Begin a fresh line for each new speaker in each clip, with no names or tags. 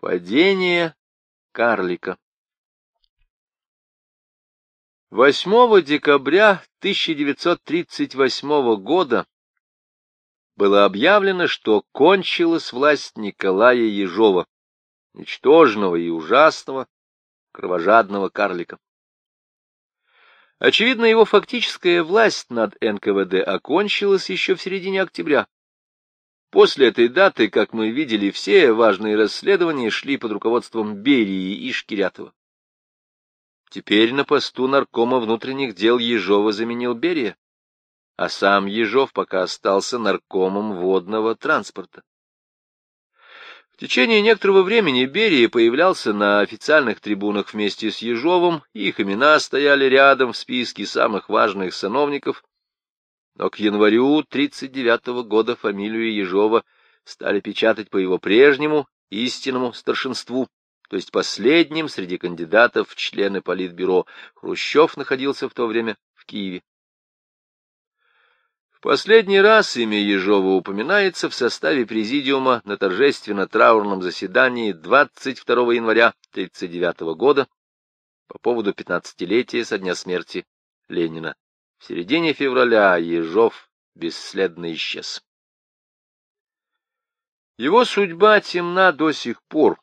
Падение карлика 8 декабря 1938 года было объявлено, что кончилась власть Николая Ежова, ничтожного и ужасного, кровожадного карлика. Очевидно, его фактическая власть над НКВД окончилась еще в середине октября. После этой даты, как мы видели, все важные расследования шли под руководством Берии и Шкирятова. Теперь на посту наркома внутренних дел Ежова заменил Берия, а сам Ежов пока остался наркомом водного транспорта. В течение некоторого времени Берия появлялся на официальных трибунах вместе с Ежовым, их имена стояли рядом в списке самых важных сановников, но к январю 1939 года фамилию Ежова стали печатать по его прежнему истинному старшинству, то есть последним среди кандидатов в члены Политбюро. Хрущев находился в то время в Киеве. В последний раз имя Ежова упоминается в составе президиума на торжественно-траурном заседании 22 января 1939 года по поводу 15-летия со дня смерти Ленина. В середине февраля Ежов бесследно исчез. Его судьба темна до сих пор.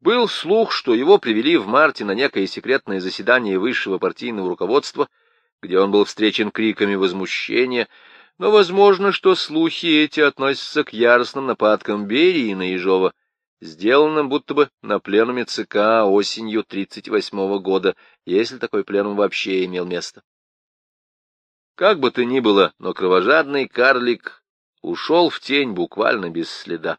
Был слух, что его привели в марте на некое секретное заседание высшего партийного руководства, где он был встречен криками возмущения, но возможно, что слухи эти относятся к яростным нападкам Берии на Ежова, сделанным будто бы на пленуме ЦК осенью 1938 года, если такой пленум вообще имел место. Как бы то ни было, но кровожадный карлик ушел в тень буквально без следа.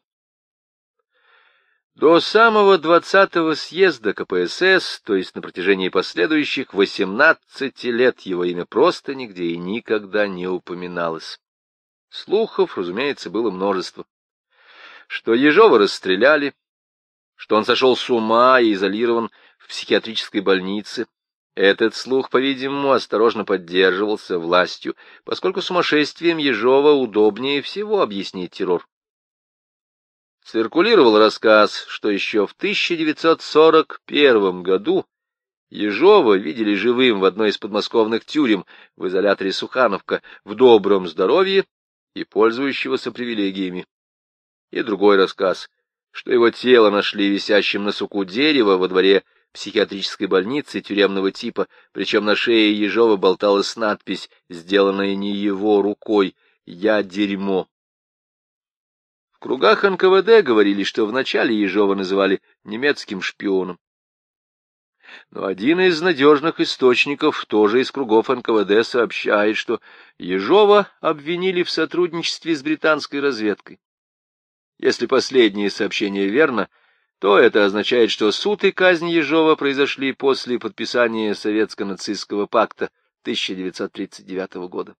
До самого двадцатого съезда КПСС, то есть на протяжении последующих восемнадцати лет, его имя просто нигде и никогда не упоминалось. Слухов, разумеется, было множество. Что Ежова расстреляли, что он сошел с ума и изолирован в психиатрической больнице, этот слух, по-видимому, осторожно поддерживался властью, поскольку сумасшествием Ежова удобнее всего объяснить террор. Циркулировал рассказ, что еще в 1941 году Ежова видели живым в одной из подмосковных тюрем в изоляторе Сухановка в добром здоровье и пользующегося привилегиями. И другой рассказ, что его тело нашли висящим на суку дерева во дворе психиатрической больницы тюремного типа, причем на шее Ежова болталась надпись, сделанная не его рукой «Я дерьмо». В кругах НКВД говорили, что вначале Ежова называли немецким шпионом. Но один из надежных источников, тоже из кругов НКВД, сообщает, что Ежова обвинили в сотрудничестве с британской разведкой. Если последнее сообщение верно, то это означает, что суд и казнь Ежова произошли после подписания Советско-нацистского пакта 1939 года.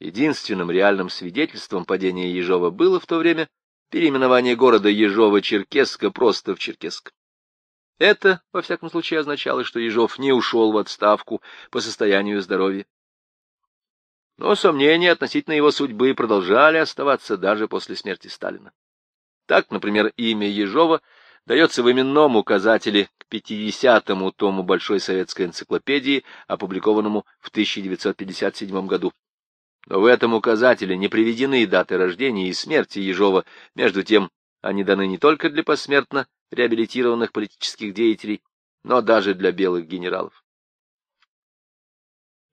Единственным реальным свидетельством падения Ежова было в то время переименование города Ежова-Черкесска просто в Черкесск. Это, во всяком случае, означало, что Ежов не ушел в отставку по состоянию здоровья. Но сомнения относительно его судьбы продолжали оставаться даже после смерти Сталина. Так, например, имя Ежова дается в именном указателе к 50-му тому Большой советской энциклопедии, опубликованному в 1957 году. Но в этом указателе не приведены даты рождения и смерти Ежова, между тем они даны не только для посмертно реабилитированных политических деятелей, но даже для белых генералов.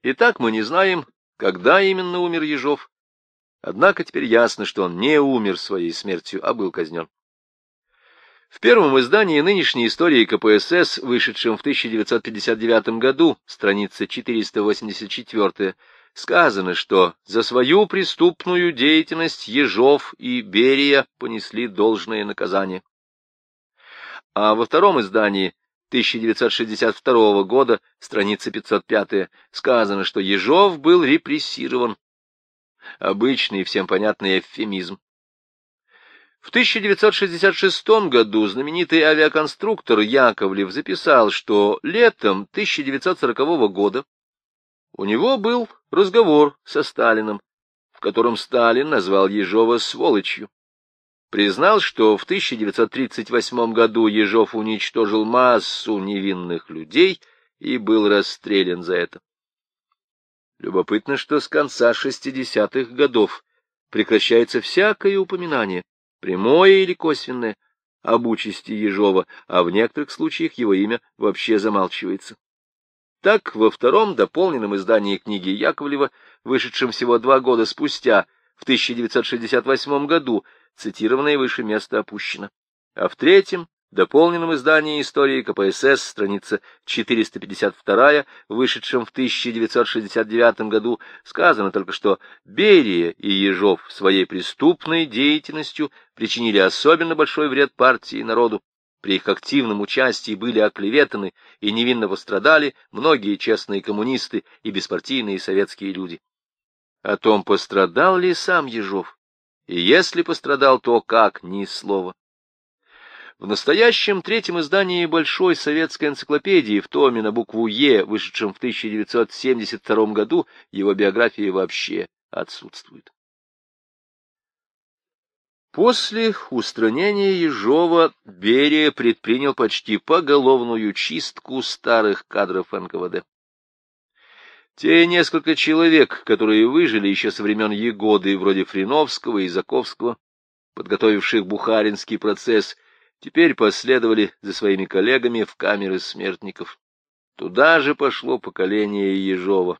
Итак, мы не знаем, когда именно умер Ежов, Однако теперь ясно, что он не умер своей смертью, а был казнен. В первом издании нынешней истории КПСС, вышедшем в 1959 году, страница 484, сказано, что за свою преступную деятельность Ежов и Берия понесли должное наказание. А во втором издании 1962 года, страница 505, сказано, что Ежов был репрессирован обычный всем понятный эвфемизм. В 1966 году знаменитый авиаконструктор Яковлев записал, что летом 1940 года у него был разговор со Сталиным, в котором Сталин назвал Ежова сволочью. признал, что в 1938 году Ежов уничтожил массу невинных людей и был расстрелян за это. Любопытно, что с конца 60-х годов прекращается всякое упоминание, прямое или косвенное, об участи Ежова, а в некоторых случаях его имя вообще замалчивается. Так, во втором дополненном издании книги Яковлева, вышедшем всего два года спустя, в 1968 году, цитированное выше место опущено, а в третьем дополненном издании истории КПСС, страница 452, вышедшем в 1969 году, сказано только, что Берия и Ежов своей преступной деятельностью причинили особенно большой вред партии и народу. При их активном участии были оклеветаны и невинно пострадали многие честные коммунисты и беспартийные советские люди. О том, пострадал ли сам Ежов, и если пострадал, то как, ни слова. В настоящем третьем издании Большой советской энциклопедии в томе на букву «Е», вышедшем в 1972 году, его биография вообще отсутствует. После устранения Ежова Берия предпринял почти поголовную чистку старых кадров НКВД. Те несколько человек, которые выжили еще со времен Егоды, вроде Фриновского и Заковского, подготовивших Бухаринский процесс, теперь последовали за своими коллегами в камеры смертников. Туда же пошло поколение Ежова.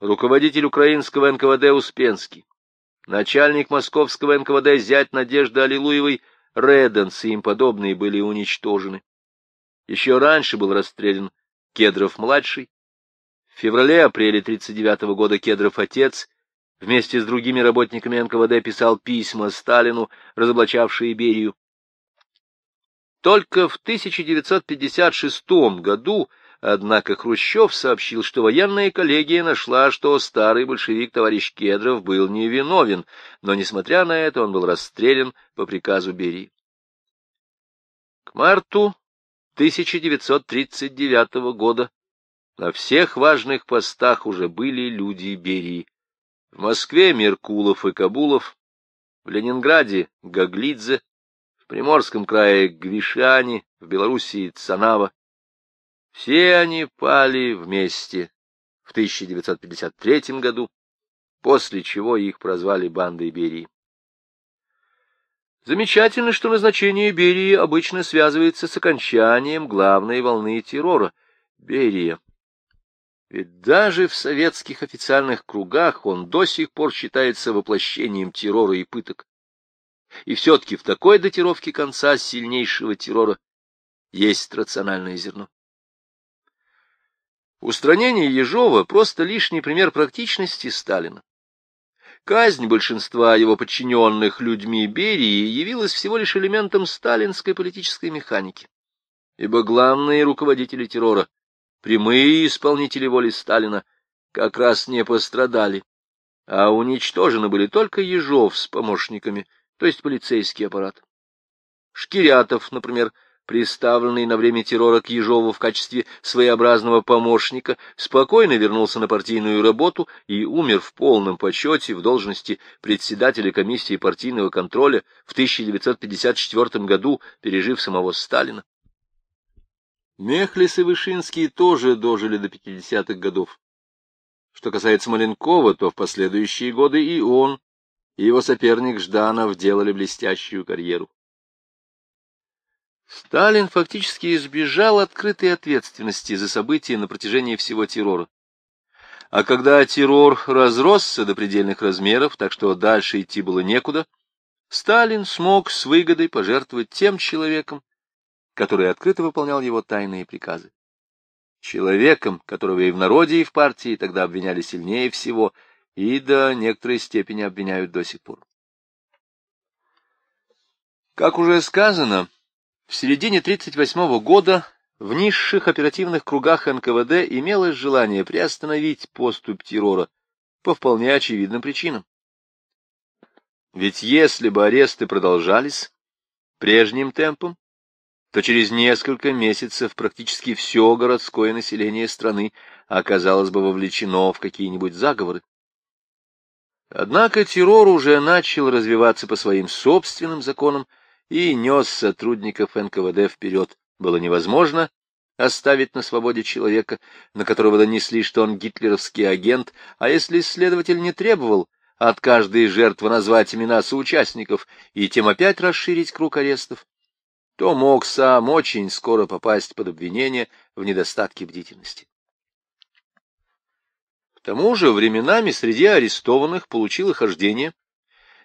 Руководитель украинского НКВД Успенский, начальник московского НКВД зять Надежды Аллилуевой Реденс и им подобные были уничтожены. Еще раньше был расстрелян Кедров-младший. В феврале-апреле 1939 года Кедров-отец вместе с другими работниками НКВД писал письма Сталину, разоблачавшие Берию. Только в 1956 году, однако, Хрущев сообщил, что военная коллегия нашла, что старый большевик товарищ Кедров был невиновен, но, несмотря на это, он был расстрелян по приказу Берии. К марту 1939 года на всех важных постах уже были люди Берии. В Москве Меркулов и Кабулов, в Ленинграде Гаглидзе, Приморском крае Гвишани, в Белоруссии Цанава. Все они пали вместе в 1953 году, после чего их прозвали бандой Берии. Замечательно, что назначение Берии обычно связывается с окончанием главной волны террора — Берия. Ведь даже в советских официальных кругах он до сих пор считается воплощением террора и пыток. И все-таки в такой датировке конца сильнейшего террора есть рациональное зерно. Устранение Ежова — просто лишний пример практичности Сталина. Казнь большинства его подчиненных людьми Берии явилась всего лишь элементом сталинской политической механики. Ибо главные руководители террора, прямые исполнители воли Сталина, как раз не пострадали, а уничтожены были только Ежов с помощниками — то есть полицейский аппарат. Шкирятов, например, приставленный на время террора к Ежову в качестве своеобразного помощника, спокойно вернулся на партийную работу и умер в полном почете в должности председателя комиссии партийного контроля в 1954 году, пережив самого Сталина. Мехлис и Вышинский тоже дожили до 50-х годов. Что касается Маленкова, то в последующие годы и он, и его соперник Жданов делали блестящую карьеру. Сталин фактически избежал открытой ответственности за события на протяжении всего террора. А когда террор разросся до предельных размеров, так что дальше идти было некуда, Сталин смог с выгодой пожертвовать тем человеком, который открыто выполнял его тайные приказы. Человеком, которого и в народе, и в партии тогда обвиняли сильнее всего — и до некоторой степени обвиняют до сих пор. Как уже сказано, в середине 1938 года в низших оперативных кругах НКВД имелось желание приостановить поступь террора по вполне очевидным причинам. Ведь если бы аресты продолжались прежним темпом, то через несколько месяцев практически все городское население страны оказалось бы вовлечено в какие-нибудь заговоры. Однако террор уже начал развиваться по своим собственным законам и нес сотрудников НКВД вперед. Было невозможно оставить на свободе человека, на которого донесли, что он гитлеровский агент, а если следователь не требовал от каждой жертвы назвать имена соучастников и тем опять расширить круг арестов, то мог сам очень скоро попасть под обвинение в недостатке бдительности. Тому же временами среди арестованных получило хождение,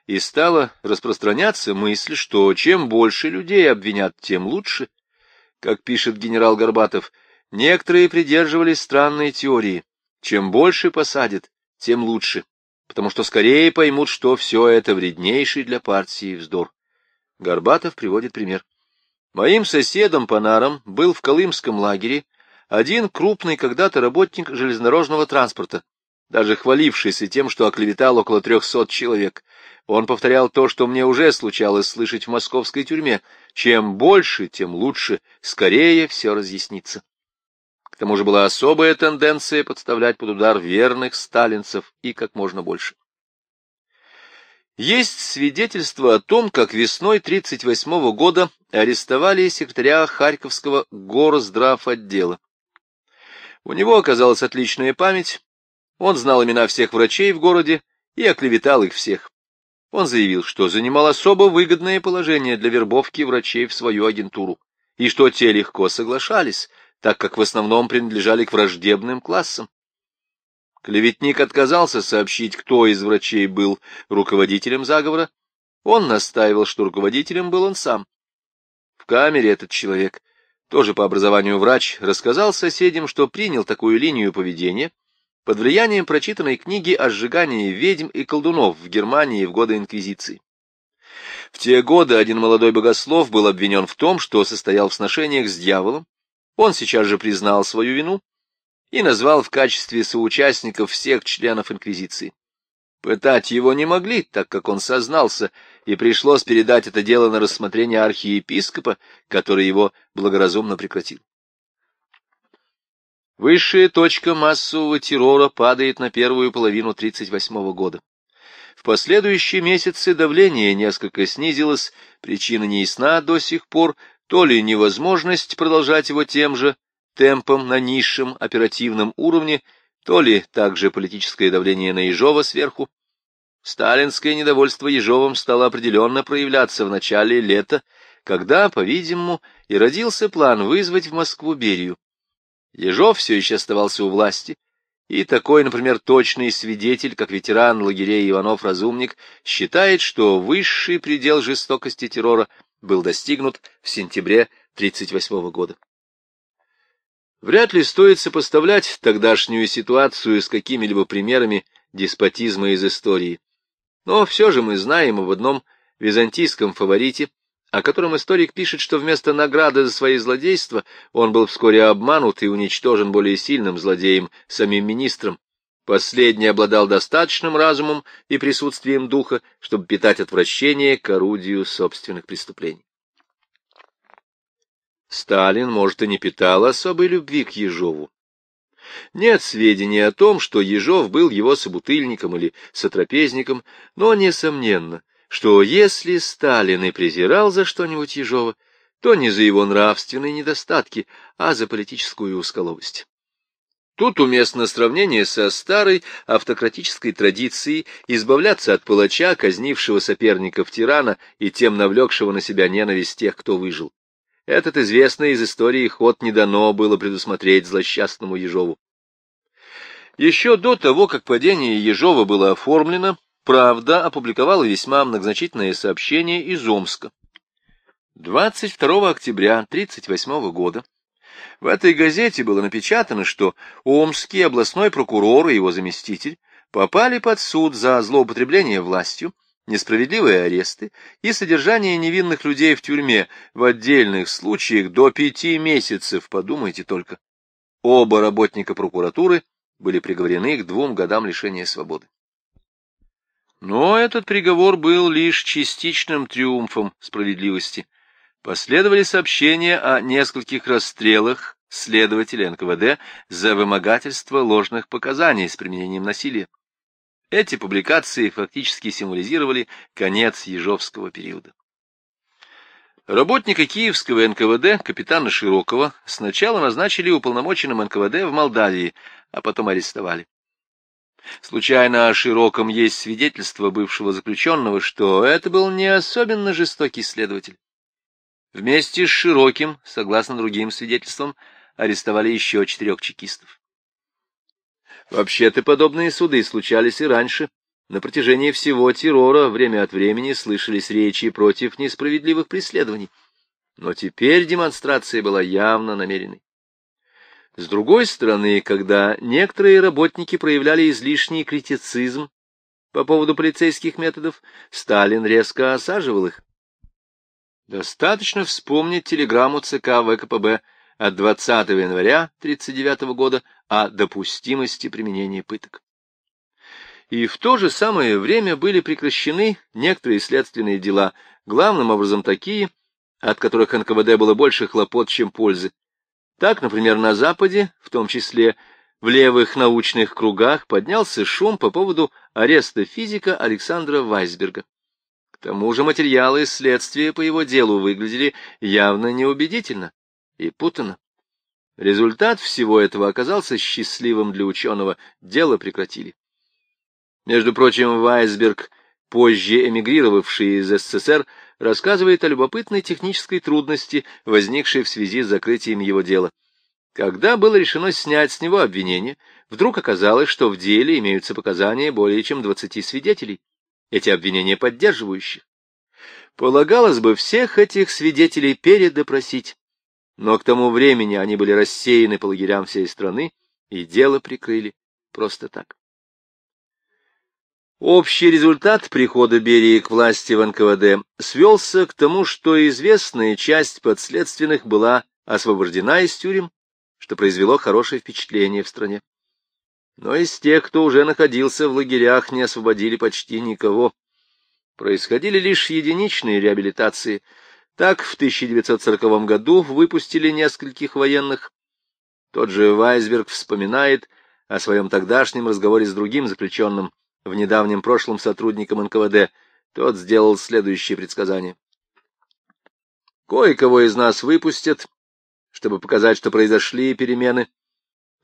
и стала распространяться мысль, что чем больше людей обвинят, тем лучше. Как пишет генерал Горбатов, некоторые придерживались странной теории. Чем больше посадят, тем лучше, потому что скорее поймут, что все это вреднейший для партии вздор. Горбатов приводит пример. Моим соседом по нарам был в Колымском лагере один крупный когда-то работник железнодорожного транспорта, даже хвалившийся тем, что оклеветал около трехсот человек. Он повторял то, что мне уже случалось слышать в московской тюрьме. Чем больше, тем лучше, скорее все разъяснится. К тому же была особая тенденция подставлять под удар верных сталинцев и как можно больше. Есть свидетельство о том, как весной 1938 года арестовали секретаря Харьковского горздрав-отдела. У него оказалась отличная память, он знал имена всех врачей в городе и оклеветал их всех. Он заявил, что занимал особо выгодное положение для вербовки врачей в свою агентуру, и что те легко соглашались, так как в основном принадлежали к враждебным классам. Клеветник отказался сообщить, кто из врачей был руководителем заговора. Он настаивал, что руководителем был он сам. В камере этот человек, тоже по образованию врач, рассказал соседям, что принял такую линию поведения — под влиянием прочитанной книги о сжигании ведьм и колдунов в Германии в годы Инквизиции. В те годы один молодой богослов был обвинен в том, что состоял в сношениях с дьяволом. Он сейчас же признал свою вину и назвал в качестве соучастников всех членов Инквизиции. Пытать его не могли, так как он сознался, и пришлось передать это дело на рассмотрение архиепископа, который его благоразумно прекратил. Высшая точка массового террора падает на первую половину 1938 года. В последующие месяцы давление несколько снизилось, причина не ясна до сих пор, то ли невозможность продолжать его тем же темпом на низшем оперативном уровне, то ли также политическое давление на Ежова сверху. Сталинское недовольство Ежовым стало определенно проявляться в начале лета, когда, по-видимому, и родился план вызвать в Москву Берию. Ежов все еще оставался у власти, и такой, например, точный свидетель, как ветеран лагерей Иванов-Разумник, считает, что высший предел жестокости террора был достигнут в сентябре 1938 года. Вряд ли стоит сопоставлять тогдашнюю ситуацию с какими-либо примерами деспотизма из истории. Но все же мы знаем об одном византийском фаворите, о котором историк пишет, что вместо награды за свои злодейства он был вскоре обманут и уничтожен более сильным злодеем, самим министром. Последний обладал достаточным разумом и присутствием духа, чтобы питать отвращение к орудию собственных преступлений. Сталин, может, и не питал особой любви к Ежову. Нет сведений о том, что Ежов был его собутыльником или сотрапезником, но, несомненно, что если Сталин и презирал за что-нибудь Ежова, то не за его нравственные недостатки, а за политическую усколовость. Тут уместно сравнение со старой автократической традицией избавляться от палача, казнившего соперников тирана и тем навлекшего на себя ненависть тех, кто выжил. Этот известный из истории ход не дано было предусмотреть злосчастному Ежову. Еще до того, как падение Ежова было оформлено, «Правда» опубликовала весьма многозначительное сообщение из Омска. 22 октября 1938 года в этой газете было напечатано, что Омский областной прокурор и его заместитель попали под суд за злоупотребление властью, несправедливые аресты и содержание невинных людей в тюрьме в отдельных случаях до пяти месяцев, подумайте только. Оба работника прокуратуры были приговорены к двум годам лишения свободы. Но этот приговор был лишь частичным триумфом справедливости. Последовали сообщения о нескольких расстрелах следователя НКВД за вымогательство ложных показаний с применением насилия. Эти публикации фактически символизировали конец Ежовского периода. Работника Киевского НКВД, капитана Широкова, сначала назначили уполномоченным НКВД в Молдавии, а потом арестовали. Случайно о Широком есть свидетельство бывшего заключенного, что это был не особенно жестокий следователь. Вместе с Широким, согласно другим свидетельствам, арестовали еще четырех чекистов. Вообще-то подобные суды случались и раньше. На протяжении всего террора время от времени слышались речи против несправедливых преследований. Но теперь демонстрация была явно намеренной. С другой стороны, когда некоторые работники проявляли излишний критицизм по поводу полицейских методов, Сталин резко осаживал их. Достаточно вспомнить телеграмму ЦК ВКПБ от 20 января 1939 года о допустимости применения пыток. И в то же самое время были прекращены некоторые следственные дела, главным образом такие, от которых НКВД было больше хлопот, чем пользы. Так, например, на Западе, в том числе в левых научных кругах, поднялся шум по поводу ареста физика Александра Вайсберга. К тому же материалы следствия по его делу выглядели явно неубедительно и путано. Результат всего этого оказался счастливым для ученого, дело прекратили. Между прочим, Вайсберг, позже эмигрировавший из СССР, рассказывает о любопытной технической трудности, возникшей в связи с закрытием его дела. Когда было решено снять с него обвинение, вдруг оказалось, что в деле имеются показания более чем 20 свидетелей. Эти обвинения поддерживающие. Полагалось бы всех этих свидетелей передопросить, но к тому времени они были рассеяны по лагерям всей страны, и дело прикрыли просто так. Общий результат прихода Берии к власти в НКВД свелся к тому, что известная часть подследственных была освобождена из тюрем, что произвело хорошее впечатление в стране. Но из тех, кто уже находился в лагерях, не освободили почти никого. Происходили лишь единичные реабилитации – так в 1940 году выпустили нескольких военных. Тот же Вайсберг вспоминает о своем тогдашнем разговоре с другим заключенным, в недавнем прошлом сотрудником НКВД. Тот сделал следующее предсказание. Кое-кого из нас выпустят, чтобы показать, что произошли перемены,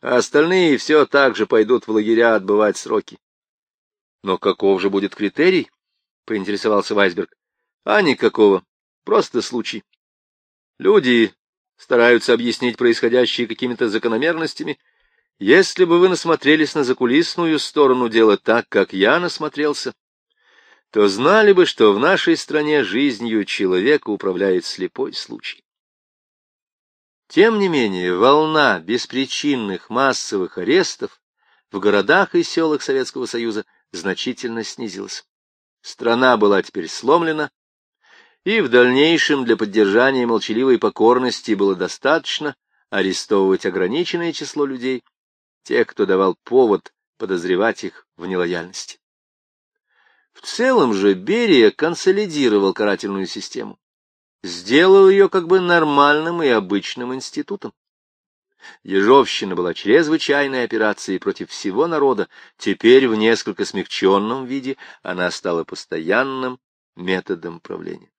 а остальные все так же пойдут в лагеря отбывать сроки. Но каков же будет критерий? — поинтересовался Вайсберг. — А никакого. Просто случай. Люди стараются объяснить происходящее какими-то закономерностями. Если бы вы насмотрелись на закулисную сторону дела так, как я насмотрелся, то знали бы, что в нашей стране жизнью человека управляет слепой случай. Тем не менее, волна беспричинных массовых арестов в городах и селах Советского Союза значительно снизилась. Страна была теперь сломлена, и в дальнейшем для поддержания молчаливой покорности было достаточно арестовывать ограниченное число людей, тех, кто давал повод подозревать их в нелояльности. В целом же Берия консолидировал карательную систему, сделал ее как бы нормальным и обычным институтом. Ежовщина была чрезвычайной операцией против всего народа, теперь в несколько смягченном виде она стала постоянным методом правления.